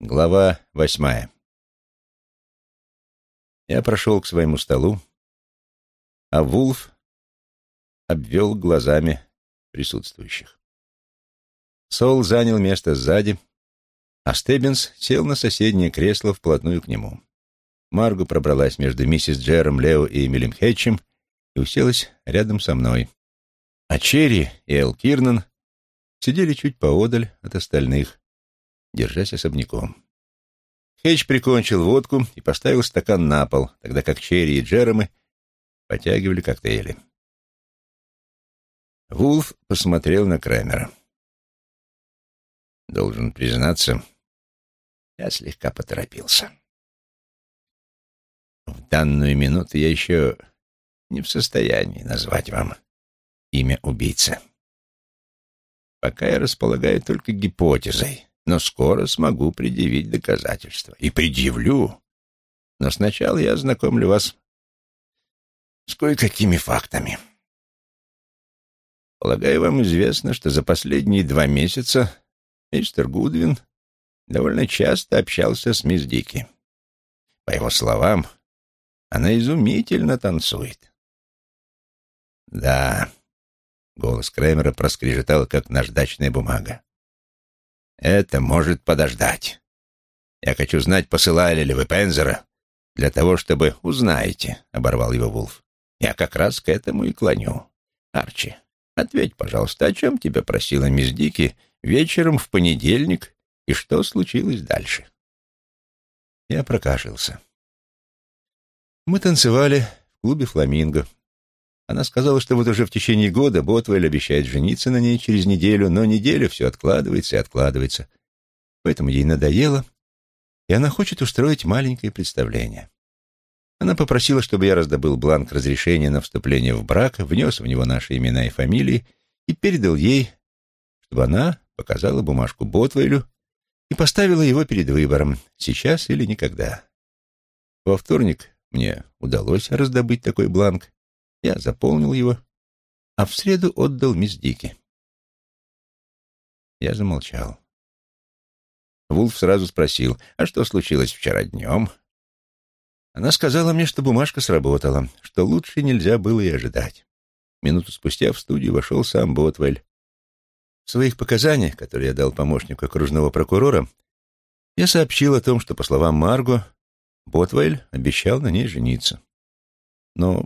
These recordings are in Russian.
Глава восьмая. Я прошел к своему столу, а Вулф обвел глазами присутствующих. Сол занял место сзади, а Стеббинс сел на соседнее кресло вплотную к нему. Маргу пробралась между миссис Джером, Лео и Эмилем Хэтчем и уселась рядом со мной. А Черри и Эл Кирнан сидели чуть поодаль от остальных, держась особняком. Хейч прикончил водку и поставил стакан на пол, тогда как Черри и Джеремы потягивали коктейли. Вулф посмотрел на Крэмера. Должен признаться, я слегка поторопился. В данную минуту я еще не в состоянии назвать вам имя убийцы. Пока я располагаю только гипотезой, но скоро смогу предъявить доказательства. И предъявлю. Но сначала я ознакомлю вас с кое-какими фактами. Полагаю, вам известно, что за последние два месяца мистер Гудвин довольно часто общался с мисс Дики. По его словам, она изумительно танцует. Да, голос Крэмера проскрежетал, как наждачная бумага. Это может подождать. Я хочу знать, посылали ли вы Пензера для того, чтобы узнаете, — оборвал его Вулф. Я как раз к этому и клоню. Арчи, ответь, пожалуйста, о чем тебя просила мисс Дики вечером в понедельник и что случилось дальше? Я прокашлялся. Мы танцевали в клубе «Фламинго». Она сказала, что вот уже в течение года Ботвель обещает жениться на ней через неделю, но неделю все откладывается и откладывается. Поэтому ей надоело, и она хочет устроить маленькое представление. Она попросила, чтобы я раздобыл бланк разрешения на вступление в брак, внес в него наши имена и фамилии и передал ей, чтобы она показала бумажку Ботвейлю и поставила его перед выбором, сейчас или никогда. Во вторник мне удалось раздобыть такой бланк, я заполнил его, а в среду отдал мисс Дики. Я замолчал. Вулф сразу спросил, а что случилось вчера днем? Она сказала мне, что бумажка сработала, что лучше нельзя было и ожидать. Минуту спустя в студию вошел сам Ботвель. В своих показаниях, которые я дал помощнику окружного прокурора, я сообщил о том, что, по словам Марго, Ботвель обещал на ней жениться. Но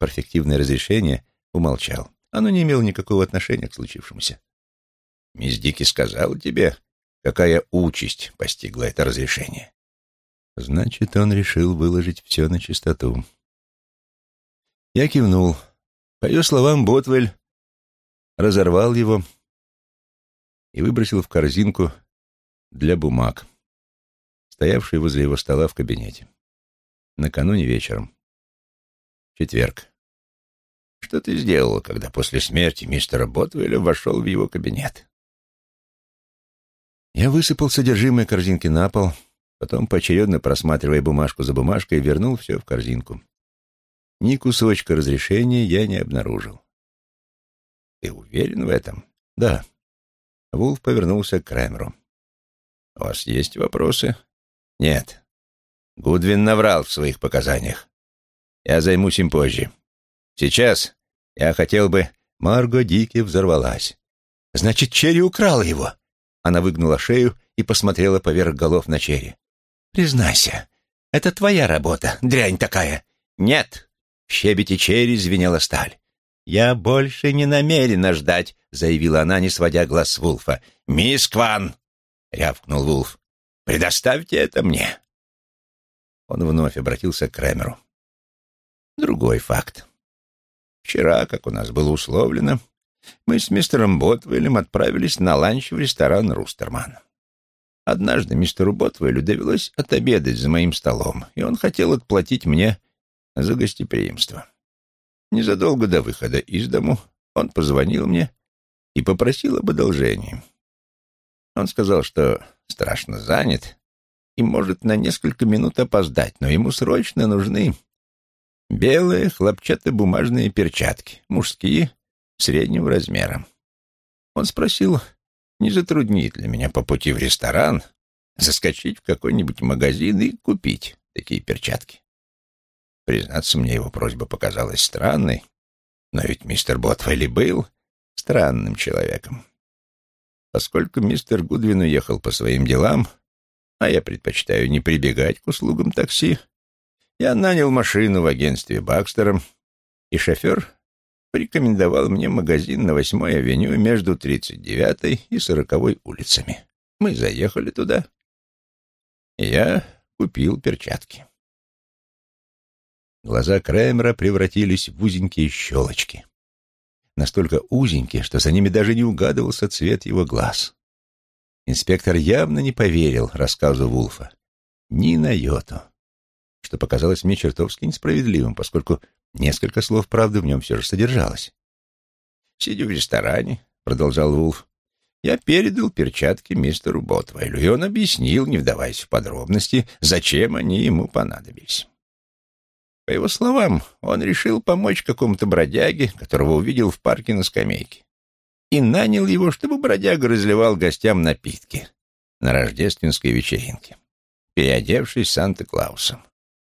перфективное разрешение умолчал. Оно не имело никакого отношения к случившемуся. «Мисс Дики сказала тебе, какая участь постигла это разрешение?» Значит, он решил выложить все на чистоту. Я кивнул. По ее словам, Ботвель разорвал его и выбросил в корзинку для бумаг, стоявшую возле его стола в кабинете. Накануне вечером. Четверг. Что ты сделал, когда после смерти мистера Ботвеля вошел в его кабинет? Я высыпал содержимое корзинки на пол, потом, поочередно просматривая бумажку за бумажкой, вернул все в корзинку. Ни кусочка разрешения я не обнаружил. Ты уверен в этом? Да. Вулф повернулся к Крэмеру. У вас есть вопросы? Нет. Гудвин наврал в своих показаниях. Я займусь им позже. Сейчас я хотел бы... Марго Дики взорвалась. «Значит, Черри украла его!» Она выгнула шею и посмотрела поверх голов на Черри. «Признайся, это твоя работа, дрянь такая!» «Нет!» — в щебете Черри звенела сталь. «Я больше не намерена ждать», — заявила она, не сводя глаз с Вулфа. «Мисс Кван!» — рявкнул Вулф. «Предоставьте это мне!» Он вновь обратился к Крэмеру. Другой факт. Вчера, как у нас было условлено, мы с мистером Ботвелем отправились на ланч в ресторан «Рустерман». Однажды мистеру Ботвелю довелось отобедать за моим столом, и он хотел отплатить мне за гостеприимство. Незадолго до выхода из дому он позвонил мне и попросил об одолжении. Он сказал, что страшно занят и может на несколько минут опоздать, но ему срочно нужны Белые хлопчатобумажные перчатки, мужские, среднего размера. Он спросил, не затруднит ли меня по пути в ресторан заскочить в какой-нибудь магазин и купить такие перчатки. Признаться, мне его просьба показалась странной, но ведь мистер Ботвелли был странным человеком. Поскольку мистер Гудвин уехал по своим делам, а я предпочитаю не прибегать к услугам такси, я нанял машину в агентстве Бакстера, и шофер порекомендовал мне магазин на 8-й авеню между 39-й и 40-й улицами. Мы заехали туда, я купил перчатки. Глаза Крэмера превратились в узенькие щелочки. Настолько узенькие, что за ними даже не угадывался цвет его глаз. Инспектор явно не поверил рассказу Вулфа. Ни на йоту. Что показалось мне чертовски несправедливым, поскольку несколько слов правды в нем все же содержалось. «Сидя в ресторане», — продолжал Вулф, — «я передал перчатки мистеру Ботвейлю, и он объяснил, не вдаваясь в подробности, зачем они ему понадобились. По его словам, он решил помочь какому-то бродяге, которого увидел в парке на скамейке, и нанял его, чтобы бродяга разливал гостям напитки на рождественской вечеринке, переодевшись Санта-Клаусом.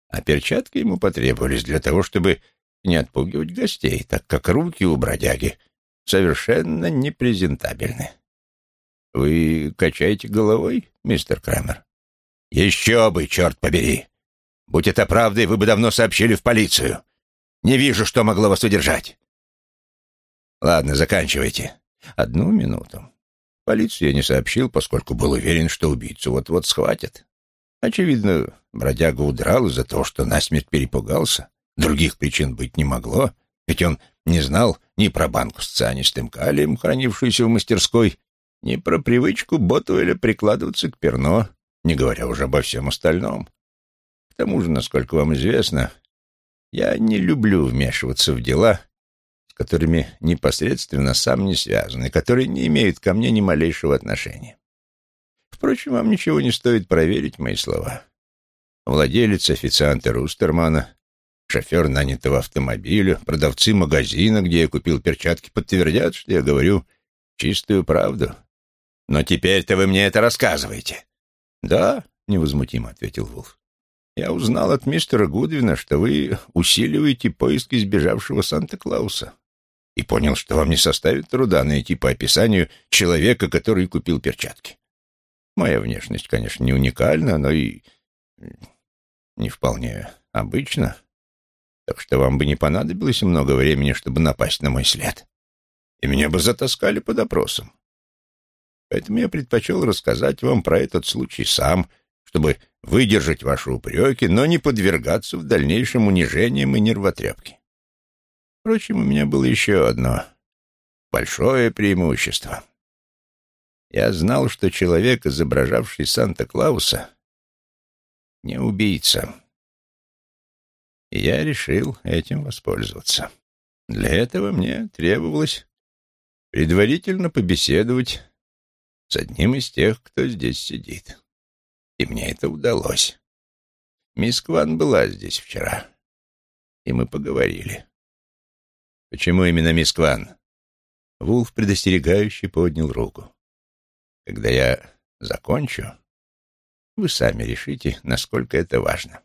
А перчатки ему потребовались для того, чтобы не отпугивать гостей, так как руки у бродяги совершенно непрезентабельны. «Вы качаете головой, мистер Крамер?» «Еще бы, черт побери! Будь это правдой, вы бы давно сообщили в полицию. Не вижу, что могло вас удержать. Ладно, заканчивайте. Одну минуту. Полицию я не сообщил, поскольку был уверен, что убийцу вот-вот схватят. Очевидно, бродяга удрал из-за того, что насмерть перепугался. Других причин быть не могло, ведь он не знал ни про банку с цианистым калием, хранившуюся в мастерской, ни про привычку Ботуэля прикладываться к перно, не говоря уже обо всем остальном тому же, насколько вам известно, я не люблю вмешиваться в дела, с которыми непосредственно сам не связан и которые не имеют ко мне ни малейшего отношения. Впрочем, вам ничего не стоит проверить мои слова. Владелец официанта Рустермана, шофер нанятого автомобиля, продавцы магазина, где я купил перчатки, подтвердят, что я говорю чистую правду. Но теперь-то вы мне это рассказываете. Да, невозмутимо ответил Вулф. Я узнал от мистера Гудвина, что вы усиливаете поиски сбежавшего Санта-Клауса. И понял, что вам не составит труда найти по описанию человека, который купил перчатки. Моя внешность, конечно, не уникальна, но и не вполне обычна. Так что вам бы не понадобилось много времени, чтобы напасть на мой след. И меня бы затаскали под опросом. Поэтому я предпочел рассказать вам про этот случай сам, чтобы выдержать ваши упреки, но не подвергаться в дальнейшем унижениям и нервотрепке. Впрочем, у меня было еще одно большое преимущество. Я знал, что человек, изображавший Санта-Клауса, не убийца. И я решил этим воспользоваться. Для этого мне требовалось предварительно побеседовать с одним из тех, кто здесь сидит. И мне это удалось. Мисс Кван была здесь вчера, и мы поговорили. Почему именно мисс Кван? Вулф предостерегающе поднял руку. Когда я закончу, вы сами решите, насколько это важно.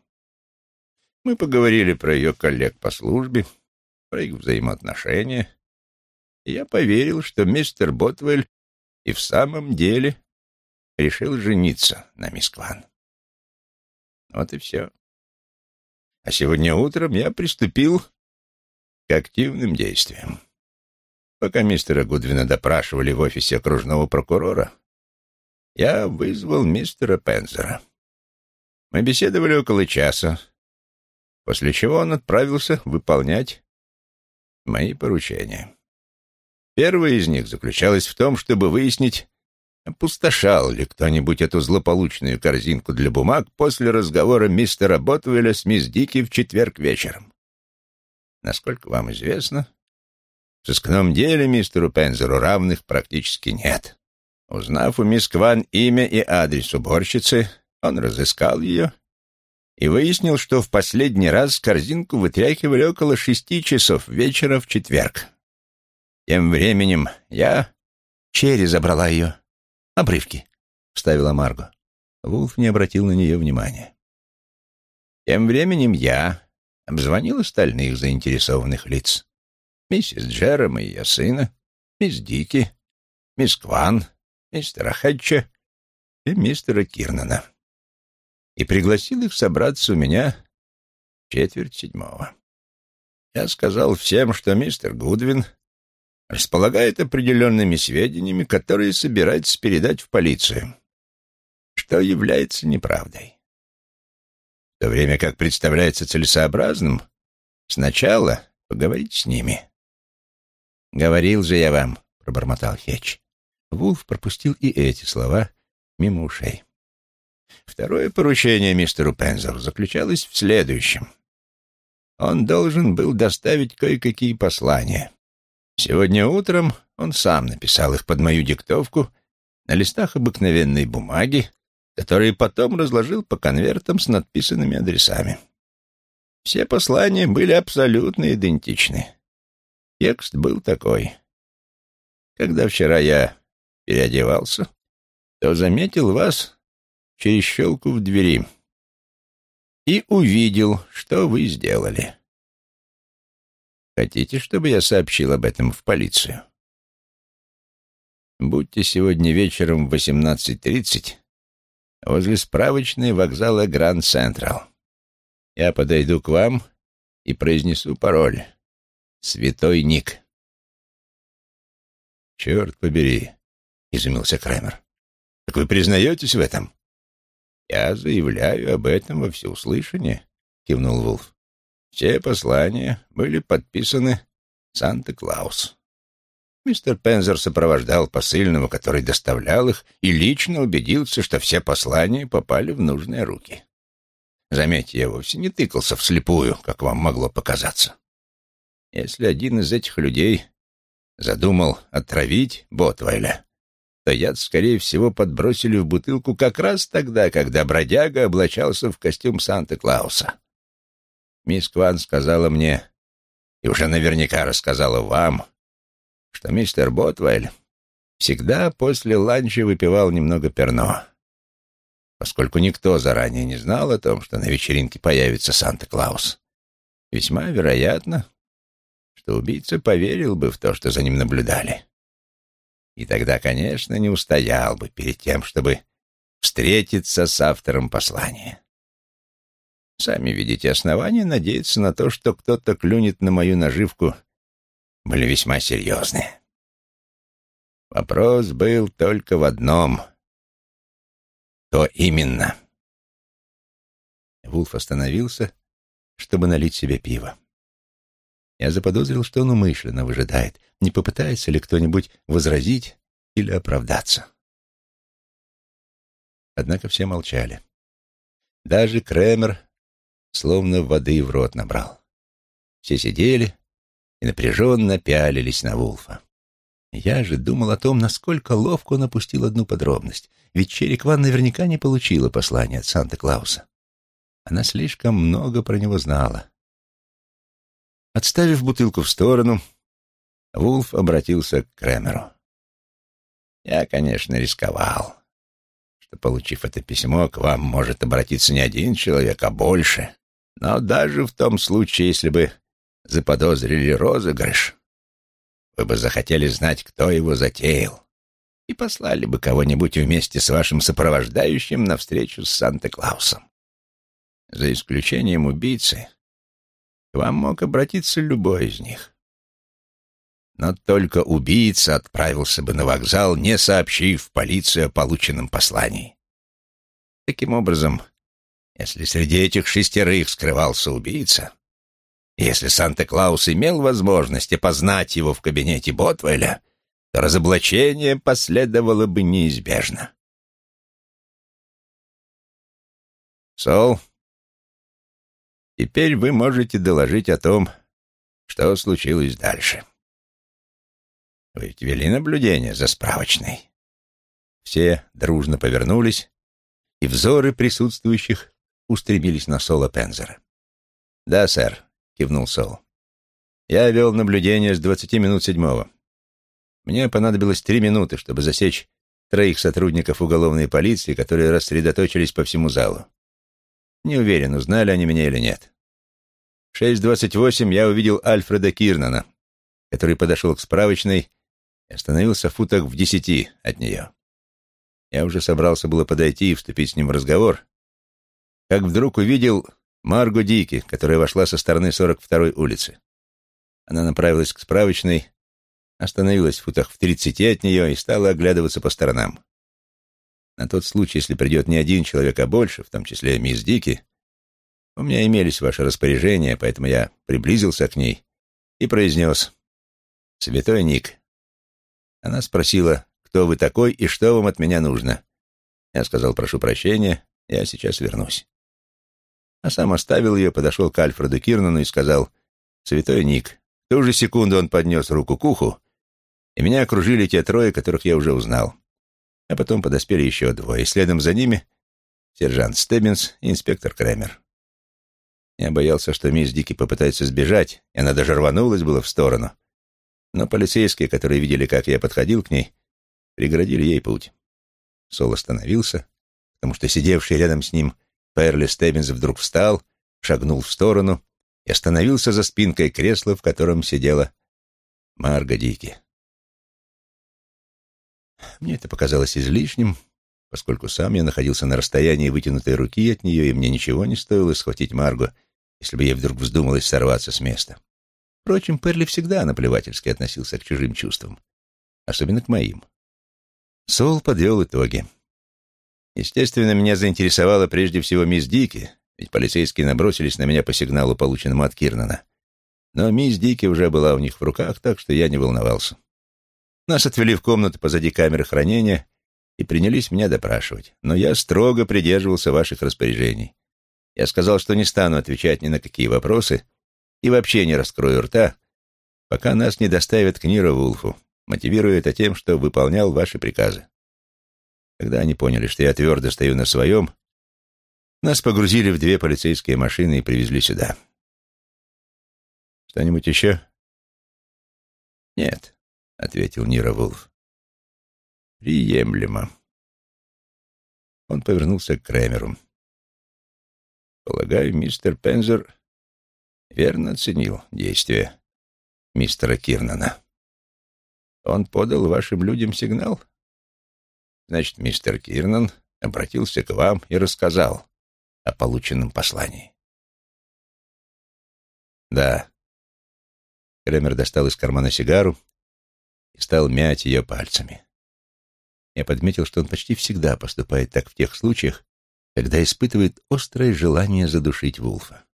Мы поговорили про ее коллег по службе, про их взаимоотношения, и я поверил, что мистер Ботвелл и в самом деле решил жениться на мисс Кван. Вот и все. А сегодня утром я приступил к активным действиям. Пока мистера Гудвина допрашивали в офисе окружного прокурора, я вызвал мистера Пензера. Мы беседовали около часа, после чего он отправился выполнять мои поручения. Первое из них заключалось в том, чтобы выяснить, Опустошал ли кто-нибудь эту злополучную корзинку для бумаг после разговора мистера Ботвеля с мисс Дики в четверг вечером? Насколько вам известно, в сыскном деле мистеру Пензеру равных практически нет. Узнав у мисс Кван имя и адрес уборщицы, он разыскал ее и выяснил, что в последний раз корзинку вытряхивали около шести часов вечера в четверг. Тем временем я... Черри забрала ее, «Обрывки», — вставила Марго. Вулф не обратил на нее внимания. Тем временем я обзвонил остальных заинтересованных лиц. Миссис Джером и ее сына, мисс Дики, мисс Кван, мистера Хэтча и мистера Кирнана. И пригласил их собраться у меня четверть седьмого. Я сказал всем, что мистер Гудвин располагает определенными сведениями, которые собирается передать в полицию, что является неправдой. В то время как представляется целесообразным сначала поговорить с ними. «Говорил же я вам», — пробормотал Хетч. Вулф пропустил и эти слова мимо ушей. Второе поручение мистеру Пензеру заключалось в следующем — он должен был доставить кое-какие послания. Сегодня утром он сам написал их под мою диктовку на листах обыкновенной бумаги, которые потом разложил по конвертам с надписанными адресами. Все послания были абсолютно идентичны. Текст был такой. Когда вчера я переодевался, то заметил вас через щелку в двери и увидел, что вы сделали. Хотите, чтобы я сообщил об этом в полицию? Будьте сегодня вечером в 18.30 возле справочной вокзала Гранд Централ. Я подойду к вам и произнесу пароль. Святой Ник. «Черт побери!» — изумился Крэмер. «Так вы признаетесь в этом?» «Я заявляю об этом во всеуслышание», — кивнул Вулф. «Все послания были подписаны Санта-Клаус». Мистер Пензер сопровождал посыльного, который доставлял их, и лично убедился, что все послания попали в нужные руки. Заметьте, я вовсе не тыкался вслепую, как вам могло показаться. Если один из этих людей задумал отравить Ботвайля, то яд, скорее всего, подбросили в бутылку как раз тогда, когда бродяга облачался в костюм Санта-Клауса. Мисс Кван сказала мне, и уже наверняка рассказала вам, что мистер Ботвель всегда после ланча выпивал немного перно. Поскольку никто заранее не знал о том, что на вечеринке появится Санта-Клаус, весьма вероятно, что убийца поверил бы в то, что за ним наблюдали. И тогда, конечно, не устоял бы перед тем, чтобы встретиться с автором послания. Сами видите, основания надеяться на то, что кто-то клюнет на мою наживку, были весьма серьезные. Вопрос был только в одном. Кто именно? Вулф остановился, чтобы налить себе пиво. Я заподозрил, что он умышленно выжидает, не попытается ли кто-нибудь возразить или оправдаться. Однако все молчали. Даже Кремер словно воды в рот набрал. Все сидели и напряженно пялились на Вулфа. Я же думал о том, насколько ловко он опустил одну подробность, ведь Черикван наверняка не получила послание от Санта-Клауса. Она слишком много про него знала. Отставив бутылку в сторону, Вулф обратился к Кремеру. «Я, конечно, рисковал, что, получив это письмо, к вам может обратиться не один человек, а больше. Но даже в том случае, если бы заподозрили розыгрыш, вы бы захотели знать, кто его затеял, и послали бы кого-нибудь вместе с вашим сопровождающим на встречу с Санта-Клаусом. За исключением убийцы, вам мог обратиться любой из них. Но только убийца отправился бы на вокзал, не сообщив полицию о полученном послании. Таким образом, если среди этих шестерых скрывался убийца, если Санта-Клаус имел возможность опознать его в кабинете Ботвеля, то разоблачение последовало бы неизбежно. Сол, Теперь вы можете доложить о том, что случилось дальше. Вы ведь вели наблюдение за справочной. Все дружно повернулись, и взоры присутствующих устремились на Сола Пензера. «Да, сэр», — кивнул Сол. «Я вел наблюдение с двадцати минут седьмого. Мне понадобилось три минуты, чтобы засечь троих сотрудников уголовной полиции, которые рассредоточились по всему залу. Не уверен, узнали они меня или нет. В 6.28 я увидел Альфреда Кирнана, который подошел к справочной и остановился в футах в десяти от нее. Я уже собрался было подойти и вступить с ним в разговор, как вдруг увидел Марго Дики, которая вошла со стороны 42-й улицы. Она направилась к справочной, остановилась в футах в тридцати от нее и стала оглядываться по сторонам. На тот случай, если придет не один человек, а больше, в том числе мисс Дики, у меня имелись ваши распоряжения, поэтому я приблизился к ней и произнес «Святой Ник». Она спросила, кто вы такой и что вам от меня нужно. Я сказал «Прошу прощения, я сейчас вернусь». А сам оставил ее, подошел к Альфреду Кирнану и сказал «Святой Ник». В ту же секунду он поднес руку к уху, и меня окружили те трое, которых я уже узнал. А потом подоспели еще двое, и следом за ними сержант Стеббинс и инспектор Кремер. Я боялся, что мисс Дики попытается сбежать, и она даже рванулась было в сторону. Но полицейские, которые видели, как я подходил к ней, преградили ей путь. Сол остановился, потому что сидевший рядом с ним Перли Стеббинс вдруг встал, шагнул в сторону и остановился за спинкой кресла, в котором сидела Марга Дики. Мне это показалось излишним, поскольку сам я находился на расстоянии вытянутой руки от нее, и мне ничего не стоило схватить Маргу, если бы ей вдруг вздумалось сорваться с места. Впрочем, Перли всегда наплевательски относился к чужим чувствам, особенно к моим. Сол подвел итоги. Естественно, меня заинтересовала прежде всего мисс Дики, ведь полицейские набросились на меня по сигналу, полученному от Кирнана. Но мисс Дики уже была у них в руках, так что я не волновался. Нас отвели в комнату позади камеры хранения, и принялись меня допрашивать, но я строго придерживался ваших распоряжений. Я сказал, что не стану отвечать ни на какие вопросы и вообще не раскрою рта, пока нас не доставят к Ниру Вулфу, мотивируя это тем, что выполнял ваши приказы. Когда они поняли, что я твердо стою на своем, нас погрузили в две полицейские машины и привезли сюда. Что-нибудь еще? Нет, — ответил Нира Вулф. Приемлемо. Он повернулся к Крэмеру. Полагаю, мистер Пензер верно оценил действия мистера Кирнана. Он подал вашим людям сигнал? Значит, мистер Кирнан обратился к вам и рассказал о полученном послании. Да. Кремер достал из кармана сигару и стал мять ее пальцами. Я подметил, что он почти всегда поступает так в тех случаях, когда испытывает острое желание задушить Вулфа.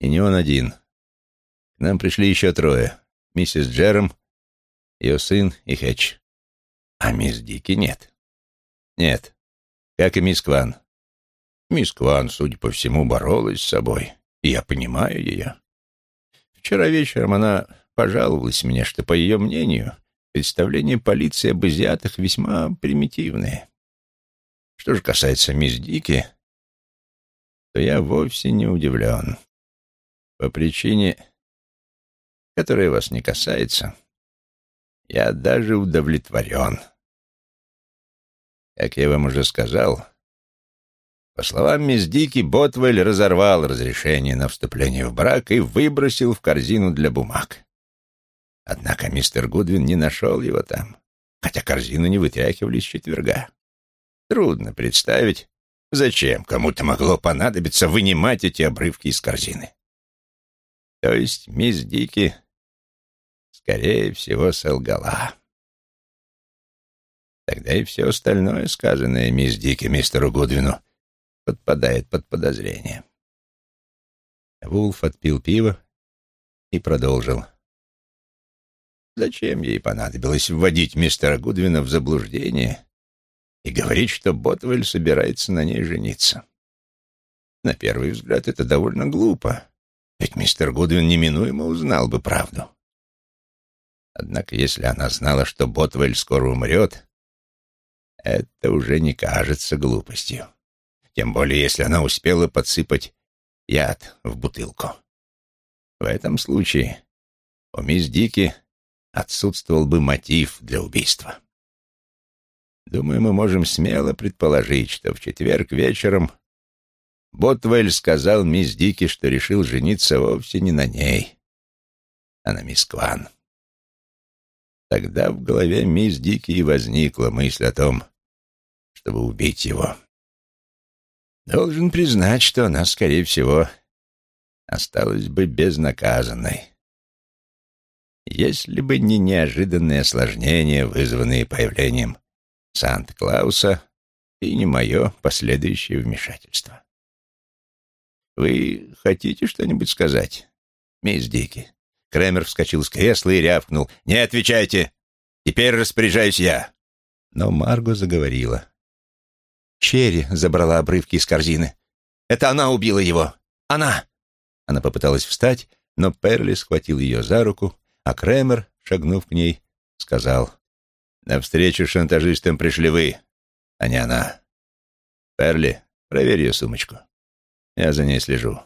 И не он один. К нам пришли еще трое. Миссис Джером, ее сын и Хэтч. А мисс Дики нет. Нет. Как и мисс Кван. Мисс Кван, судя по всему, боролась с собой. И я понимаю ее. Вчера вечером она пожаловалась мне, что, по ее мнению, представления полиции об азиатах весьма примитивные. Что же касается мисс Дики, то я вовсе не удивлен. По причине, которая вас не касается, я даже удовлетворен. Как я вам уже сказал, по словам мисс Дики, Ботвель разорвал разрешение на вступление в брак и выбросил в корзину для бумаг. Однако мистер Гудвин не нашел его там, хотя корзину не вытряхивали с четверга. Трудно представить, зачем кому-то могло понадобиться вынимать эти обрывки из корзины. То есть мисс Дики, скорее всего, солгала. Тогда и все остальное, сказанное мисс Дики мистеру Гудвину, подпадает под подозрение. Вулф отпил пиво и продолжил. — Зачем ей понадобилось вводить мистера Гудвина в заблуждение и говорить, что Ботвель собирается на ней жениться? На первый взгляд это довольно глупо, ведь мистер Гудвин неминуемо узнал бы правду. Однако если она знала, что Ботвель скоро умрет, это уже не кажется глупостью. Тем более, если она успела подсыпать яд в бутылку. В этом случае у мисс Дики отсутствовал бы мотив для убийства. Думаю, мы можем смело предположить, что в четверг вечером Ботвель сказал мисс Дики, что решил жениться вовсе не на ней, а на мисс Кван. Тогда в голове мисс Дики и возникла мысль о том, чтобы убить его. Должен признать, что она, скорее всего, осталась бы безнаказанной. Если бы не неожиданные осложнения, вызванные появлением Санта-Клауса, и не мое последующее вмешательство. «Вы хотите что-нибудь сказать, мисс Дики?» Кремер вскочил с кресла и рявкнул. «Не отвечайте! Теперь распоряжаюсь я!» Но Марго заговорила. Черри забрала обрывки из корзины. «Это она убила его! Она!» Она попыталась встать, но Перли схватил ее за руку, а Кремер, шагнув к ней, сказал, «Навстречу шантажистам пришли вы, а не она. Перли, проверь ее сумочку. Я за ней слежу».